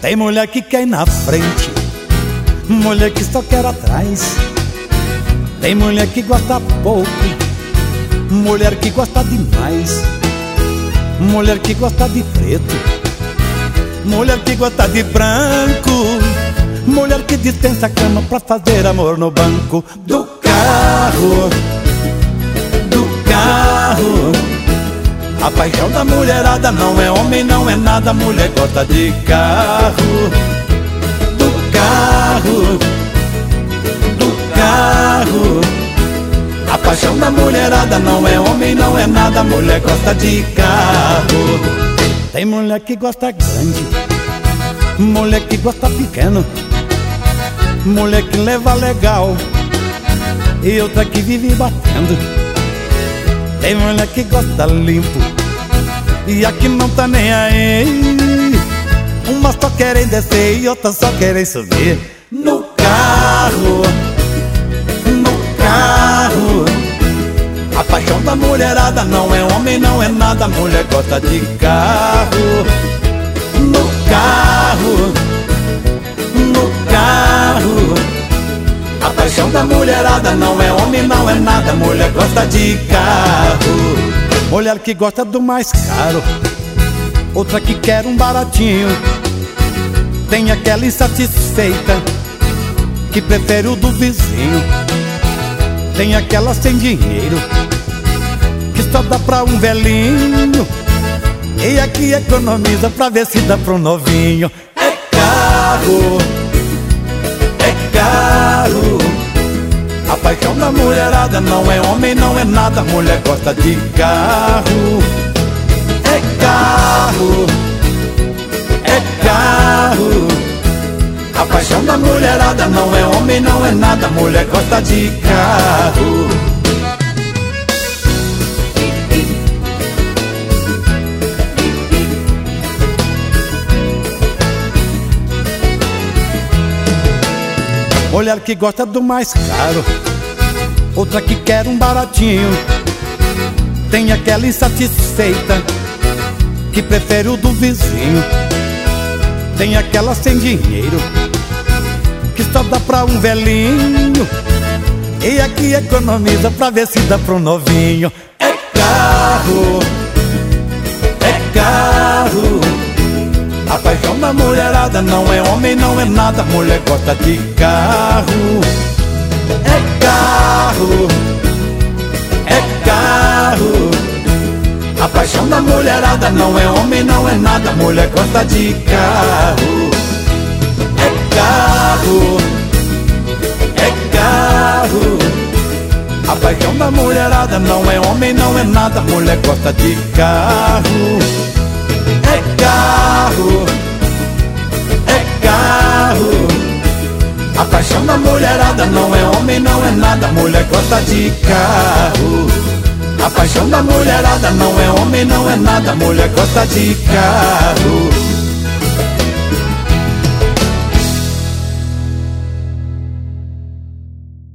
Tem mulher que quer ir na frente, mulher que só quer atrás. Tem mulher que gosta pouco, mulher que gosta demais. Mulher que gosta de preto, mulher que gosta de branco. Mulher que dispensa a cama pra fazer amor no banco do carro, do carro. A paixão da mulherada não é homem, não é nada, mulher gosta de carro, do carro, carro. A paixão da mulherada não é homem, não é nada, mulher gosta de carro. Tem mulher que gosta grande, mulher que gosta pequeno, mulher que leva legal e outra que vive batendo. Tem mulher que gosta limpo E a que não tá nem aí Umas só querem descer e outras só querem subir No carro mulherada não é homem, não é nada Mulher gosta de carro No carro No carro a paixão da mulherada não é homem, não é nada. Mulher gosta de carro. Mulher que gosta do mais caro. Outra que quer um baratinho. Tem aquela insatisfeita que prefere o do vizinho. Tem aquela sem dinheiro que só dá pra um velhinho. E aqui economiza pra ver se dá pro novinho. É carro caro. A paixão da mulherada não é homem, não é nada. Mulher gosta de carro. É carro É carro. A paixão da mulherada não é homem, não é nada. Mulher gosta de carro Mulher que gosta do mais caro Outra que quer um baratinho. Tem aquela insatisfeita Que prefere o do vizinho. Tem aquela sem dinheiro Que só dá pra um velhinho. E aqui economiza pra ver se dá pro novinho. É carro É carro a paixão da mulherada não é homem, não é nada. Mulher gosta de carro. É carro. É carro. A paixão da mulherada não é homem, não é nada. Mulher gosta de carro. É carro. É carro. A paixão da mulherada não é homem, não é nada. Mulher gosta de carro. É carro, homem, não é nada, mulher gosta de carro. A paixão da mulherada não é homem, não é nada, mulher gosta de carro.